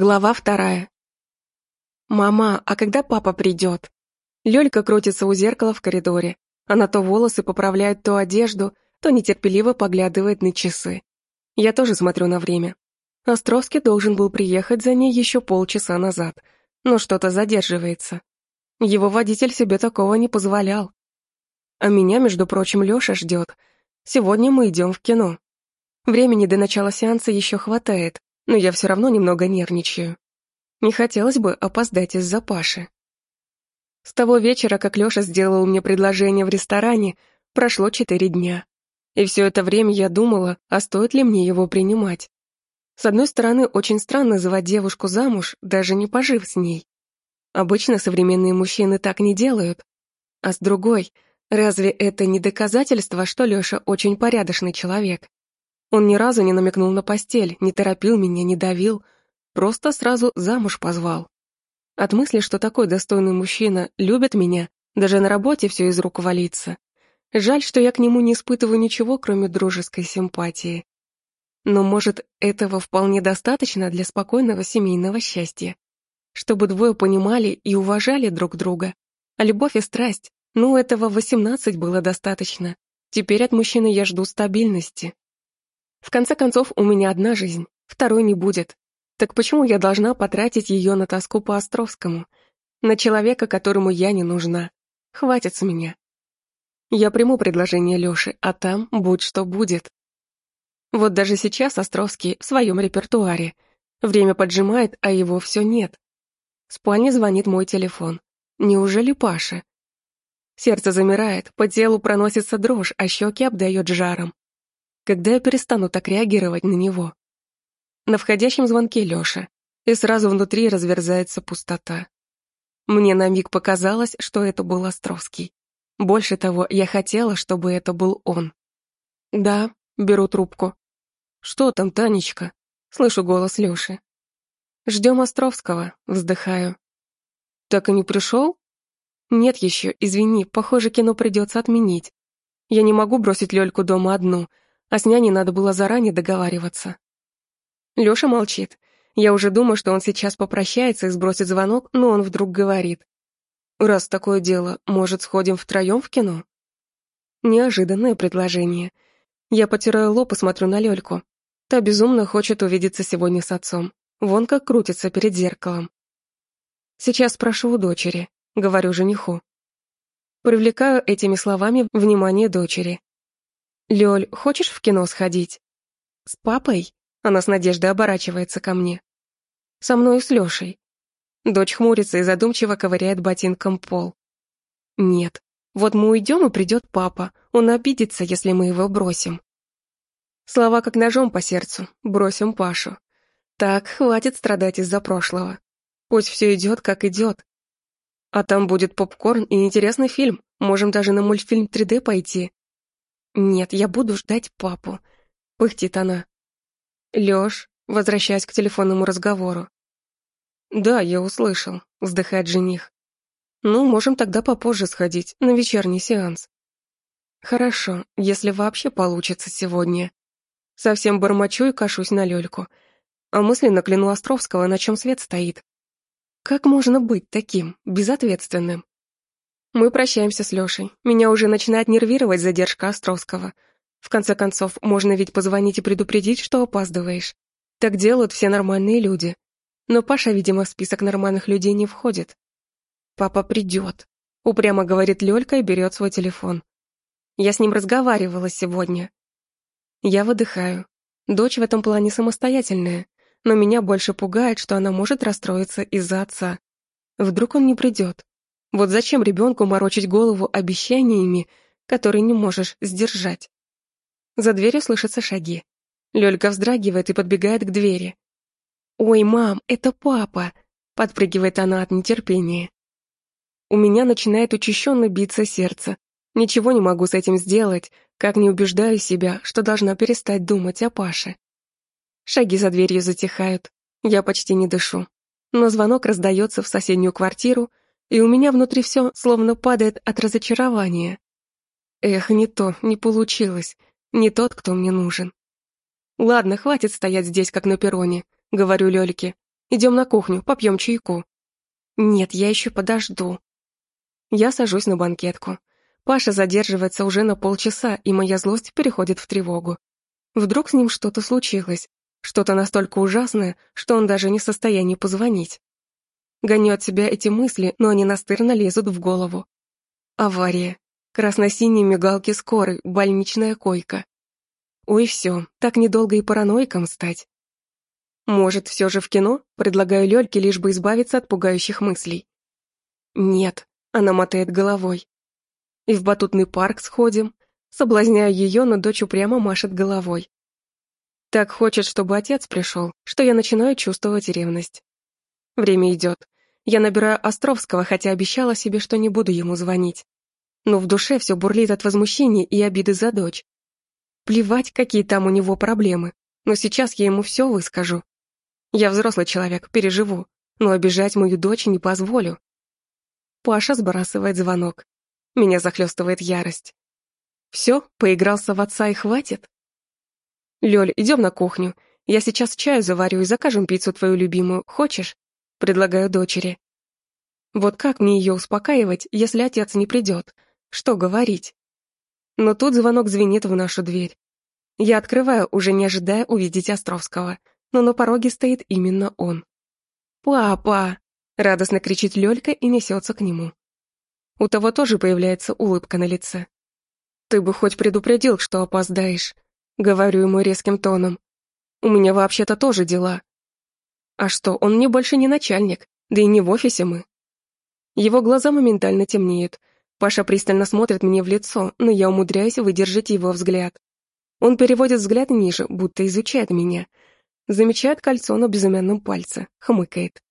Глава вторая. «Мама, а когда папа придет?» Лёлька крутится у зеркала в коридоре. Она то волосы поправляет, то одежду, то нетерпеливо поглядывает на часы. Я тоже смотрю на время. Островский должен был приехать за ней еще полчаса назад, но что-то задерживается. Его водитель себе такого не позволял. А меня, между прочим, Лёша ждет. Сегодня мы идем в кино. Времени до начала сеанса еще хватает, но я все равно немного нервничаю. Не хотелось бы опоздать из-за Паши. С того вечера, как Лёша сделал мне предложение в ресторане, прошло четыре дня. И все это время я думала, а стоит ли мне его принимать. С одной стороны, очень странно звать девушку замуж, даже не пожив с ней. Обычно современные мужчины так не делают. А с другой, разве это не доказательство, что Лёша очень порядочный человек? Он ни разу не намекнул на постель, не торопил меня, не давил, просто сразу замуж позвал. От мысли, что такой достойный мужчина любит меня, даже на работе все из рук валится. Жаль, что я к нему не испытываю ничего, кроме дружеской симпатии. Но, может, этого вполне достаточно для спокойного семейного счастья. Чтобы двое понимали и уважали друг друга. А любовь и страсть, ну, этого восемнадцать было достаточно. Теперь от мужчины я жду стабильности, в конце концов, у меня одна жизнь, второй не будет. Так почему я должна потратить ее на тоску по Островскому? На человека, которому я не нужна. Хватит с меня. Я приму предложение Лёши, а там будь что будет. Вот даже сейчас Островский в своем репертуаре. Время поджимает, а его все нет. В спальне звонит мой телефон. Неужели Паша? Сердце замирает, по телу проносится дрожь, а щеки обдает жаром когда я перестану так реагировать на него. На входящем звонке Лёша, и сразу внутри разверзается пустота. Мне на миг показалось, что это был Островский. Больше того, я хотела, чтобы это был он. «Да», — беру трубку. «Что там, Танечка?» — слышу голос Лёши. «Ждём Островского», — вздыхаю. «Так и не пришёл?» «Нет ещё, извини, похоже, кино придётся отменить. Я не могу бросить Лёльку дома одну, а с няней надо было заранее договариваться. Лёша молчит. Я уже думаю, что он сейчас попрощается и сбросит звонок, но он вдруг говорит. «Раз такое дело, может, сходим втроем в кино?» Неожиданное предложение. Я потираю лоб и смотрю на Лёльку. Та безумно хочет увидеться сегодня с отцом. Вон как крутится перед зеркалом. Сейчас спрошу у дочери, говорю жениху. Привлекаю этими словами внимание дочери. «Лёль, хочешь в кино сходить?» «С папой?» Она с надеждой оборачивается ко мне. «Со мной и с Лёшей». Дочь хмурится и задумчиво ковыряет ботинком пол. «Нет. Вот мы уйдем, и придет папа. Он обидится, если мы его бросим». Слова как ножом по сердцу. Бросим Пашу. Так, хватит страдать из-за прошлого. Пусть все идет, как идет. А там будет попкорн и интересный фильм. Можем даже на мультфильм 3D пойти. «Нет, я буду ждать папу», — пыхтит она. «Лёш», возвращаясь к телефонному разговору. «Да, я услышал», — вздыхает жених. «Ну, можем тогда попозже сходить, на вечерний сеанс». «Хорошо, если вообще получится сегодня». Совсем бормочу и кашусь на Лёльку. А мысленно кляну Островского, на чем свет стоит. Как можно быть таким, безответственным? Мы прощаемся с Лёшей. Меня уже начинает нервировать задержка Островского. В конце концов, можно ведь позвонить и предупредить, что опаздываешь. Так делают все нормальные люди. Но Паша, видимо, в список нормальных людей не входит. «Папа придет», — упрямо говорит Лёлька и берет свой телефон. «Я с ним разговаривала сегодня». Я выдыхаю. Дочь в этом плане самостоятельная, но меня больше пугает, что она может расстроиться из-за отца. Вдруг он не придет. Вот зачем ребенку морочить голову обещаниями, которые не можешь сдержать? За дверью слышатся шаги. Лёлька вздрагивает и подбегает к двери. «Ой, мам, это папа!» — подпрыгивает она от нетерпения. У меня начинает учащенно биться сердце. Ничего не могу с этим сделать, как не убеждаю себя, что должна перестать думать о Паше. Шаги за дверью затихают. Я почти не дышу. Но звонок раздается в соседнюю квартиру, и у меня внутри все словно падает от разочарования. Эх, не то, не получилось, не тот, кто мне нужен. Ладно, хватит стоять здесь, как на перроне, говорю Лёльке. Идем на кухню, попьем чайку. Нет, я еще подожду. Я сажусь на банкетку. Паша задерживается уже на полчаса, и моя злость переходит в тревогу. Вдруг с ним что-то случилось, что-то настолько ужасное, что он даже не в состоянии позвонить. Гоню от себя эти мысли, но они настырно лезут в голову. Авария. Красно-синие мигалки скорой, больничная койка. Ой, все, так недолго и параноиком стать. Может, все же в кино? Предлагаю Лёльке, лишь бы избавиться от пугающих мыслей. Нет, она мотает головой. И в батутный парк сходим. Соблазняю ее, но дочь упрямо машет головой. Так хочет, чтобы отец пришел, что я начинаю чувствовать ревность. Время идет. Я набираю Островского, хотя обещала себе, что не буду ему звонить. Но в душе все бурлит от возмущения и обиды за дочь. Плевать, какие там у него проблемы, но сейчас я ему все выскажу. Я взрослый человек, переживу, но обижать мою дочь не позволю. Паша сбрасывает звонок. Меня захлестывает ярость. Все, поигрался в отца и хватит? Лёль, идем на кухню. Я сейчас чаю заварю и закажем пиццу твою любимую. Хочешь? Предлагаю дочери. Вот как мне ее успокаивать, если отец не придет? Что говорить? Но тут звонок звенит в нашу дверь. Я открываю, уже не ожидая увидеть Островского, но на пороге стоит именно он. «Папа!» — радостно кричит Лёлька и несется к нему. У того тоже появляется улыбка на лице. «Ты бы хоть предупредил, что опоздаешь», — говорю ему резким тоном. «У меня вообще-то тоже дела». «А что, он мне больше не начальник, да и не в офисе мы». Его глаза моментально темнеют, Паша пристально смотрит мне в лицо, но я умудряюсь выдержать его взгляд. Он переводит взгляд ниже, будто изучает меня. Замечает кольцо на безымянном пальце, хмыкает.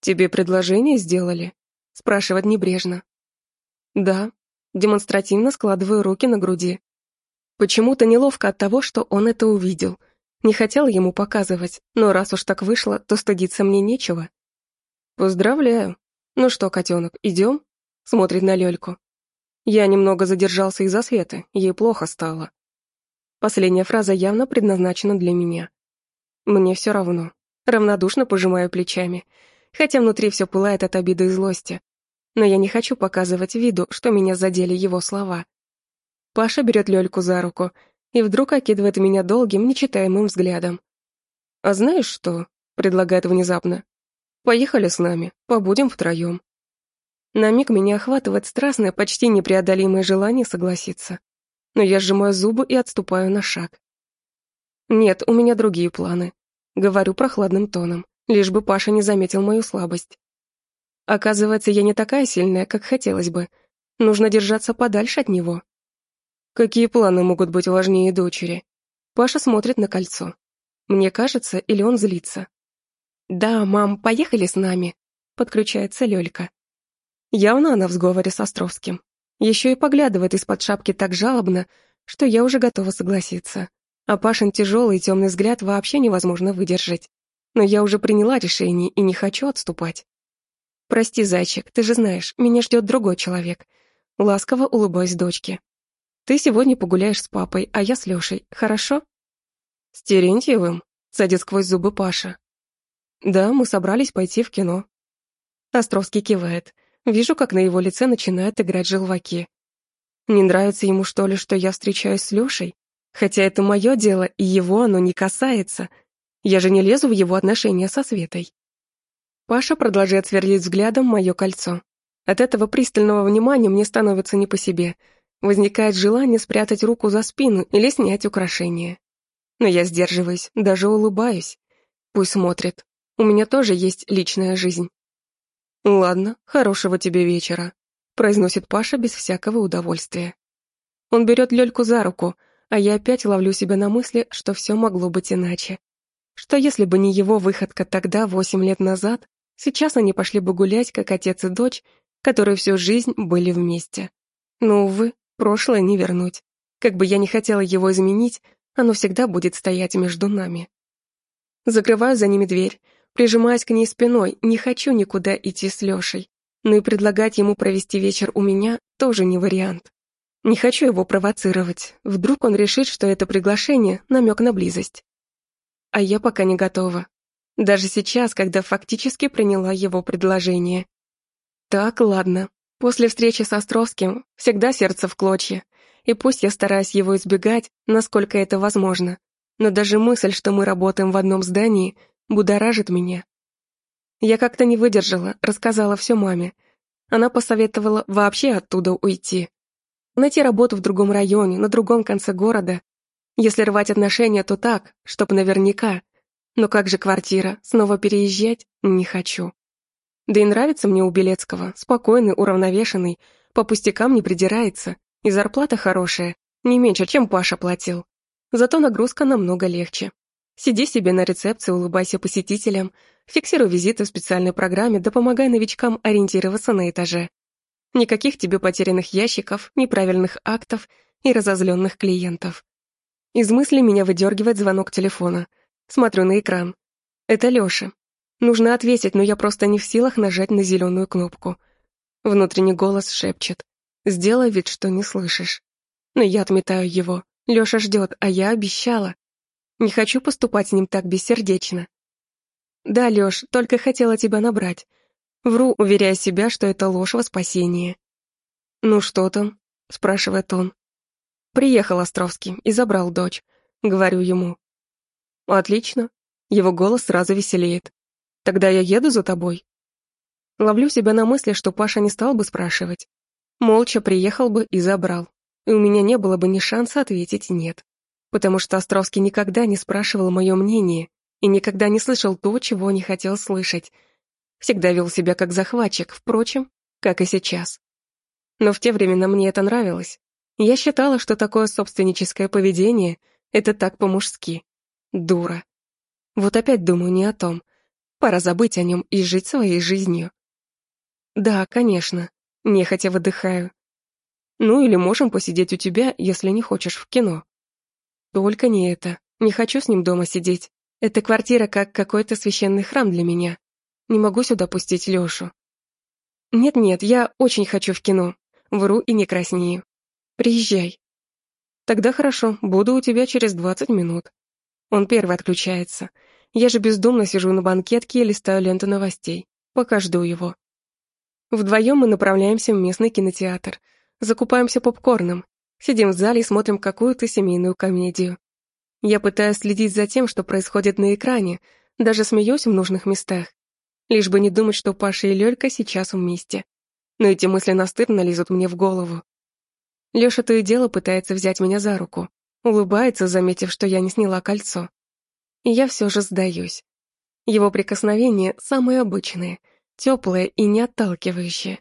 «Тебе предложение сделали?» спрашивает небрежно. «Да». Демонстративно складываю руки на груди. Почему-то неловко от того, что он это увидел. Не хотел ему показывать, но раз уж так вышло, то стыдиться мне нечего. «Поздравляю. Ну что, котенок, идем?» Смотрит на Лёльку. Я немного задержался из-за Светы, ей плохо стало. Последняя фраза явно предназначена для меня. Мне все равно. Равнодушно пожимаю плечами, хотя внутри все пылает от обиды и злости. Но я не хочу показывать виду, что меня задели его слова. Паша берет Лёльку за руку и вдруг окидывает меня долгим, нечитаемым взглядом. «А знаешь что?» — предлагает внезапно. «Поехали с нами, побудем втроем». На миг меня охватывает страстное, почти непреодолимое желание согласиться. Но я сжимаю зубы и отступаю на шаг. Нет, у меня другие планы. Говорю прохладным тоном, лишь бы Паша не заметил мою слабость. Оказывается, я не такая сильная, как хотелось бы. Нужно держаться подальше от него. Какие планы могут быть важнее дочери? Паша смотрит на кольцо. Мне кажется, или он злится. «Да, мам, поехали с нами», — подключается Лёлька. Явно она в сговоре с Островским. Еще и поглядывает из-под шапки так жалобно, что я уже готова согласиться. А Пашин тяжелый темный взгляд вообще невозможно выдержать. Но я уже приняла решение и не хочу отступать. «Прости, зайчик, ты же знаешь, меня ждет другой человек». Ласково улыбаюсь дочке. «Ты сегодня погуляешь с папой, а я с Лешей, хорошо?» «С Терентьевым?» — садит сквозь зубы Паша. «Да, мы собрались пойти в кино». Островский кивает. Вижу, как на его лице начинают играть желваки. Не нравится ему, что ли, что я встречаюсь с Лешей? Хотя это мое дело, и его оно не касается. Я же не лезу в его отношения со Светой. Паша продолжает сверлить взглядом мое кольцо. От этого пристального внимания мне становится не по себе. Возникает желание спрятать руку за спину или снять украшение. Но я сдерживаюсь, даже улыбаюсь. Пусть смотрит. У меня тоже есть личная жизнь. «Ладно, хорошего тебе вечера», — произносит Паша без всякого удовольствия. Он берет Лёльку за руку, а я опять ловлю себя на мысли, что все могло быть иначе. Что если бы не его выходка тогда, восемь лет назад, сейчас они пошли бы гулять, как отец и дочь, которые всю жизнь были вместе. Но, увы, прошлое не вернуть. Как бы я ни хотела его изменить, оно всегда будет стоять между нами. Закрываю за ними дверь, Прижимаясь к ней спиной, не хочу никуда идти с Лешей. Но и предлагать ему провести вечер у меня тоже не вариант. Не хочу его провоцировать. Вдруг он решит, что это приглашение — намек на близость. А я пока не готова. Даже сейчас, когда фактически приняла его предложение. Так, ладно. После встречи с Островским всегда сердце в клочья. И пусть я стараюсь его избегать, насколько это возможно, но даже мысль, что мы работаем в одном здании, будоражит меня. Я как-то не выдержала, рассказала все маме. Она посоветовала вообще оттуда уйти. Найти работу в другом районе, на другом конце города. Если рвать отношения, то так, чтоб наверняка. Но как же квартира, снова переезжать не хочу. Да и нравится мне у Белецкого, спокойный, уравновешенный, по пустякам не придирается, и зарплата хорошая, не меньше, чем Паша платил. Зато нагрузка намного легче. Сиди себе на рецепции, улыбайся посетителям, фиксируй визиты в специальной программе, да помогай новичкам ориентироваться на этаже. Никаких тебе потерянных ящиков, неправильных актов и разозленных клиентов. Из мысли меня выдергивает звонок телефона. Смотрю на экран. Это Лёша. Нужно ответить, но я просто не в силах нажать на зеленую кнопку. Внутренний голос шепчет. Сделай вид, что не слышишь. Но я отметаю его. Лёша ждет, а я обещала. Не хочу поступать с ним так бессердечно. Да, Лёш, только хотела тебя набрать. Вру, уверяя себя, что это ложь во спасение. «Ну что там?» — спрашивает он. «Приехал Островский и забрал дочь», — говорю ему. «Отлично». Его голос сразу веселеет. «Тогда я еду за тобой». Ловлю себя на мысли, что Паша не стал бы спрашивать. Молча приехал бы и забрал. И у меня не было бы ни шанса ответить «нет». Потому что Островский никогда не спрашивал мое мнение и никогда не слышал то, чего не хотел слышать — Всегда вел себя как захватчик, впрочем, как и сейчас. Но в те времена мне это нравилось. Я считала, что такое собственническое поведение — это так по-мужски. Дура. Вот опять думаю не о том. Пора забыть о нем и жить своей жизнью. Да, конечно, нехотя выдыхаю. Ну или можем посидеть у тебя, если не хочешь в кино. Только не это. Не хочу с ним дома сидеть. Эта квартира как какой-то священный храм для меня. Не могу сюда пустить Лёшу. Нет-нет, я очень хочу в кино. Вру и не краснею. Приезжай. Тогда хорошо, буду у тебя через двадцать минут. Он первый отключается. Я же бездумно сижу на банкетке и листаю ленту новостей. Пока жду его. Вдвоем мы направляемся в местный кинотеатр. Закупаемся попкорном. Сидим в зале и смотрим какую-то семейную комедию. Я пытаюсь следить за тем, что происходит на экране, даже смеюсь в нужных местах. Лишь бы не думать, что Паша и Лёлька сейчас вместе. Но эти мысли настырно лезут мне в голову. Лёша то и дело пытается взять меня за руку. Улыбается, заметив, что я не сняла кольцо. И я все же сдаюсь. Его прикосновения самые обычные, теплые и не отталкивающие.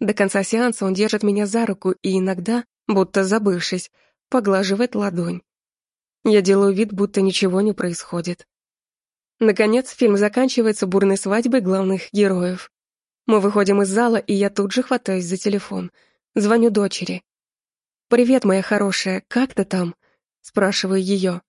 До конца сеанса он держит меня за руку и иногда, будто забывшись, поглаживает ладонь. Я делаю вид, будто ничего не происходит. Наконец, фильм заканчивается бурной свадьбой главных героев. Мы выходим из зала, и я тут же хватаюсь за телефон. Звоню дочери. «Привет, моя хорошая, как ты там?» Спрашиваю ее.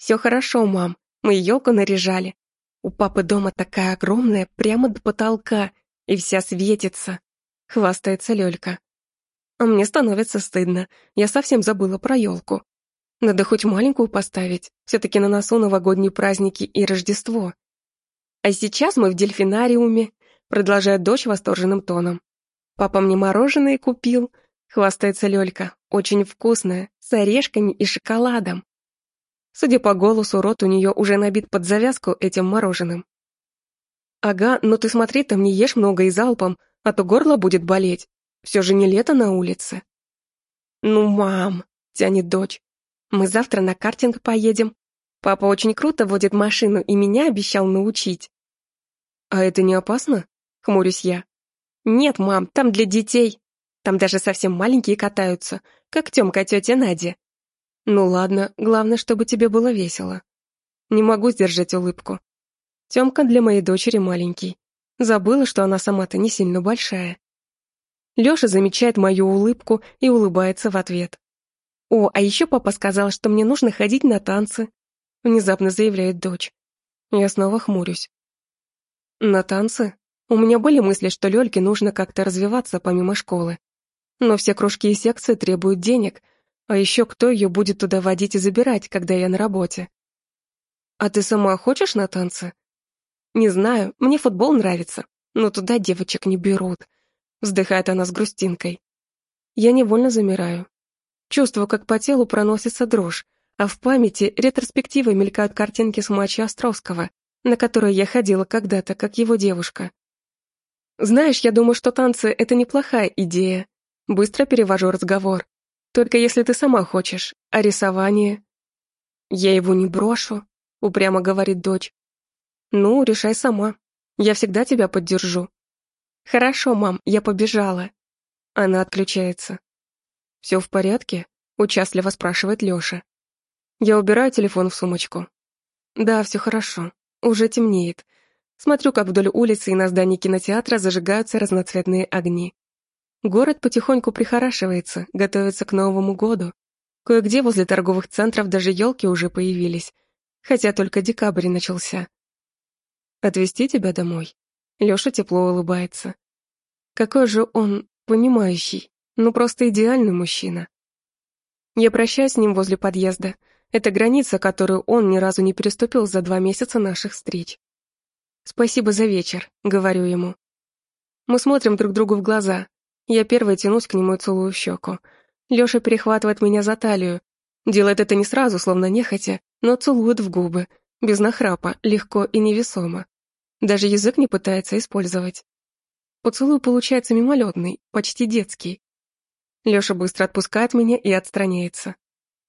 «Все хорошо, мам. Мы елку наряжали. У папы дома такая огромная, прямо до потолка, и вся светится», — хвастается Лёлька. А мне становится стыдно. Я совсем забыла про елку. Надо хоть маленькую поставить, все-таки на носу новогодние праздники и Рождество. А сейчас мы в дельфинариуме, продолжает дочь восторженным тоном. Папа мне мороженое купил, хвастается Лёлька, очень вкусное, с орешками и шоколадом. Судя по голосу, рот у нее уже набит под завязку этим мороженым. «Ага, но ты смотри, там не ешь много и залпом, а то горло будет болеть. Все же не лето на улице». «Ну, мам», — тянет дочь, мы завтра на картинг поедем. Папа очень круто водит машину и меня обещал научить. А это не опасно? Хмурюсь я. Нет, мам, там для детей. Там даже совсем маленькие катаются, как Тёмка тётя Надя. Ну ладно, главное, чтобы тебе было весело. Не могу сдержать улыбку. Тёмка для моей дочери маленький. Забыла, что она сама-то не сильно большая. Лёша замечает мою улыбку и улыбается в ответ. «О, а еще папа сказал, что мне нужно ходить на танцы», — внезапно заявляет дочь. Я снова хмурюсь. «На танцы?» У меня были мысли, что Лёльке нужно как-то развиваться помимо школы. Но все кружки и секции требуют денег, а еще кто ее будет туда водить и забирать, когда я на работе? «А ты сама хочешь на танцы?» Не знаю, мне футбол нравится, но туда девочек не берут. Вздыхает она с грустинкой. Я невольно замираю. Чувствую, как по телу проносится дрожь, а в памяти ретроспективой мелькают картинки с матча Островского, на которые я ходила когда-то, как его девушка. Знаешь, я думаю, что танцы — это неплохая идея. Быстро перевожу разговор. Только если ты сама хочешь, а рисование... Я его не брошу, упрямо говорит дочь. Ну, решай сама. Я всегда тебя поддержу. Хорошо, мам, я побежала. Она отключается. Все в порядке? Участливо спрашивает Лёша. Я убираю телефон в сумочку. Да, все хорошо. Уже темнеет. Смотрю, как вдоль улицы и на здании кинотеатра зажигаются разноцветные огни. Город потихоньку прихорашивается, готовится к Новому году. Кое-где возле торговых центров даже елки уже появились, хотя только декабрь начался. «Отвезти тебя домой?» Лёша тепло улыбается. Какой же он понимающий, ну просто идеальный мужчина. Я прощаюсь с ним возле подъезда. Это граница, которую он ни разу не переступил за два месяца наших встреч. «Спасибо за вечер», — говорю ему. Мы смотрим друг другу в глаза. Я первая тянусь к нему и целую щеку. Лёша перехватывает меня за талию. Делает это не сразу, словно нехотя, но целует в губы, без нахрапа, легко и невесомо. Даже язык не пытается использовать. Поцелуй получается мимолетный, почти детский. Лёша быстро отпускает меня и отстраняется.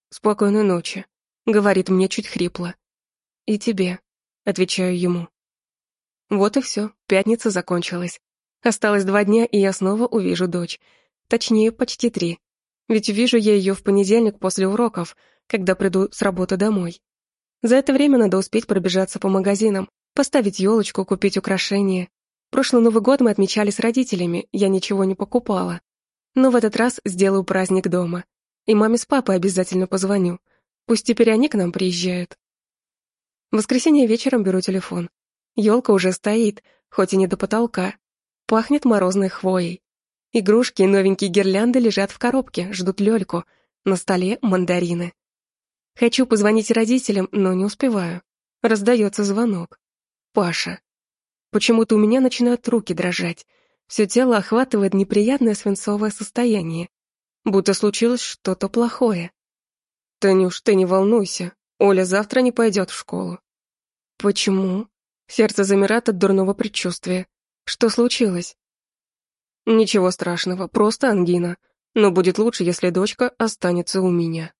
«Спокойной ночи», — говорит мне чуть хрипло. «И тебе», — отвечаю ему. Вот и все, пятница закончилась. Осталось два дня, и я снова увижу дочь. Точнее, почти три. Ведь увижу я ее в понедельник после уроков, когда приду с работы домой. За это время надо успеть пробежаться по магазинам, поставить елочку, купить украшения. Прошлый Новый год мы отмечали с родителями, я ничего не покупала. Но в этот раз сделаю праздник дома. И маме с папой обязательно позвоню. Пусть теперь они к нам приезжают. В воскресенье вечером беру телефон. Елка уже стоит, хоть и не до потолка. Пахнет морозной хвоей. Игрушки и новенькие гирлянды лежат в коробке, ждут Лёльку. На столе мандарины. Хочу позвонить родителям, но не успеваю. Раздается звонок. Паша. Почему-то у меня начинают руки дрожать. Все тело охватывает неприятное свинцовое состояние. Будто случилось что-то плохое. «Танюш, ты не волнуйся. Оля завтра не пойдет в школу». «Почему?» Сердце замирает от дурного предчувствия. Что случилось? Ничего страшного, просто ангина. Но будет лучше, если дочка останется у меня.